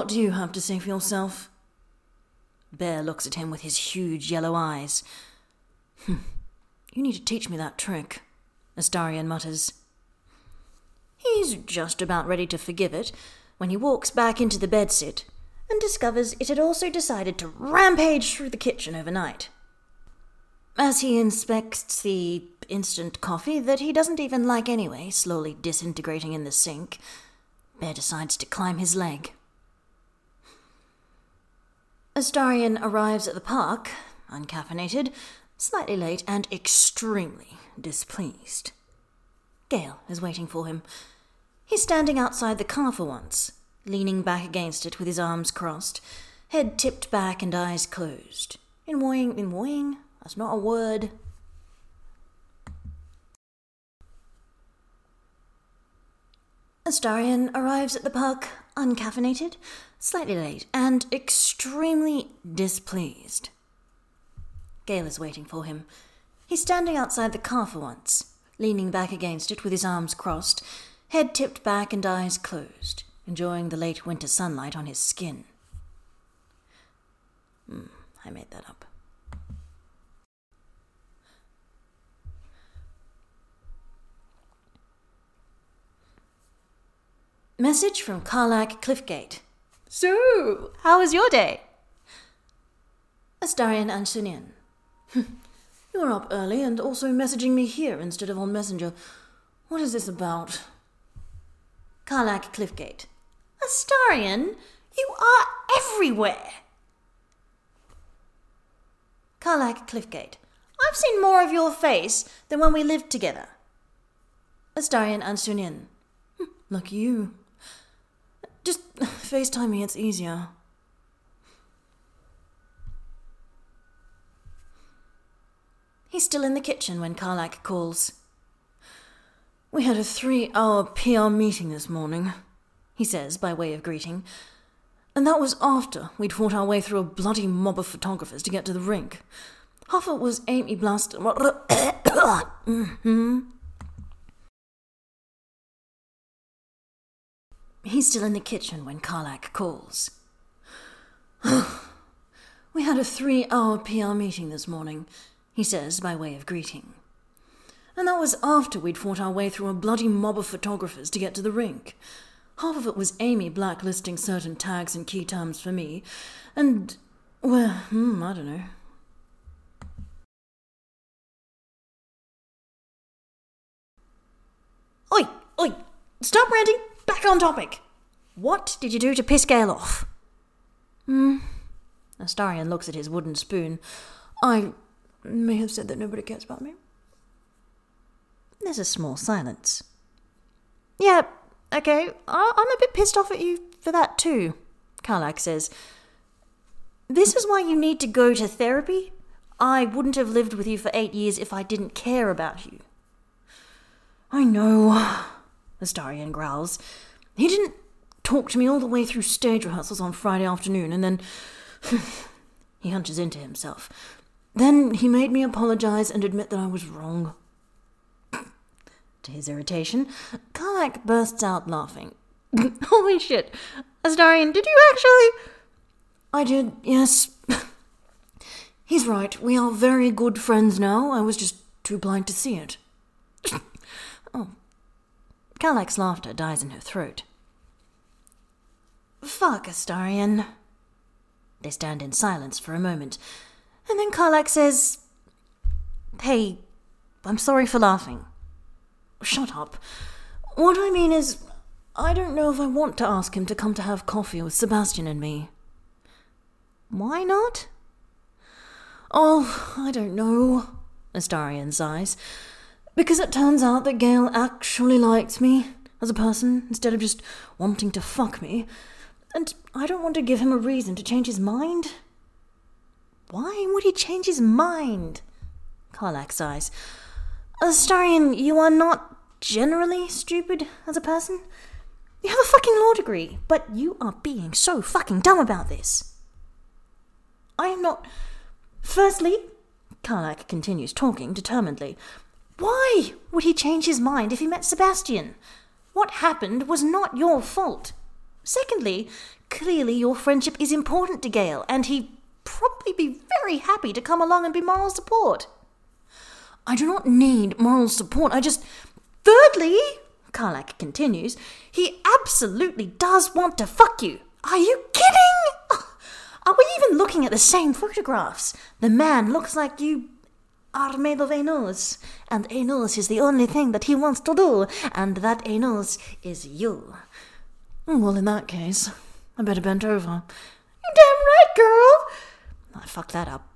what do you have to say for yourself? Bear looks at him with his huge yellow eyes. Hm, you need to teach me that trick, Astarion mutters. He's just about ready to forgive it when he walks back into the bedsit and discovers it had also decided to rampage through the kitchen overnight. As he inspects the instant coffee that he doesn't even like anyway, slowly disintegrating in the sink, Bear decides to climb his leg. Astarion arrives at the park, uncaffeinated, slightly late, and extremely displeased. Gale is waiting for him. He's standing outside the car for once, leaning back against it with his arms crossed, head tipped back and eyes closed. In Enjoying, enjoying? That's not a word. Astarion arrives at the park uncaffeinated, slightly late, and extremely displeased. Gale is waiting for him. He's standing outside the car for once, leaning back against it with his arms crossed, head tipped back and eyes closed, enjoying the late winter sunlight on his skin. Hmm, I made that up. Message from Karlach Cliffgate. So, how was your day? Astarion Ancunín. Hmm. You're up early and also messaging me here instead of on Messenger. What is this about? Karlach Cliffgate. Astarion, you are everywhere. Karlach Cliffgate. I've seen more of your face than when we lived together. Astarion Ancunín. Hmm. Lucky you. Just FaceTime me, it's easier. He's still in the kitchen when Karlach calls. We had a three hour PR meeting this morning, he says by way of greeting. And that was after we'd fought our way through a bloody mob of photographers to get to the rink. Half of it was Amy Blaster. mm-hmm. He's still in the kitchen when Karlach calls. we had a three hour PR meeting this morning, he says by way of greeting. And that was after we'd fought our way through a bloody mob of photographers to get to the rink. Half of it was Amy blacklisting certain tags and key terms for me, and, well, hmm, I don't know. Oi, oi, stop ranting! Back on topic. What did you do to piss Gale off? Hmm. Astarion looks at his wooden spoon. I may have said that nobody cares about me. There's a small silence. Yeah, okay, I- I'm a bit pissed off at you for that too, Karlach says. This is why you need to go to therapy. I wouldn't have lived with you for eight years if I didn't care about you. I know, Astarion growls. He didn't talk to me all the way through stage rehearsals on Friday afternoon, and then. he hunches into himself. Then he made me apologize and admit that I was wrong. to his irritation, Karlach bursts out laughing. Holy shit! Astarion, did you actually. I did, yes. He's right. We are very good friends now. I was just too blind to see it. Karlach's laughter dies in her throat. Fuck, Astarion. They stand in silence for a moment, and then Karlach says, Hey, I'm sorry for laughing. Shut up. What I mean is, I don't know if I want to ask him to come to have coffee with Sebastian and me. Why not? Oh, I don't know, Astarion sighs because it turns out that Gale actually likes me as a person instead of just wanting to fuck me, and I don't want to give him a reason to change his mind. Why would he change his mind? Karlach sighs. Astarion, you are not generally stupid as a person. You have a fucking law degree, but you are being so fucking dumb about this. I am not. Firstly, Karlach continues talking determinedly. Why would he change his mind if he met Sebastian? What happened was not your fault. Secondly, clearly your friendship is important to Gale, and he'd probably be very happy to come along and be moral support. I do not need moral support, I just. Thirdly, Karlach continues, he absolutely does want to fuck you. Are you kidding? Are we even looking at the same photographs? The man looks like you are made of anus, and anus is the only thing that he wants to do, and that anus is you. Well, in that case, I better bend over. You damn right, girl! I fucked that up.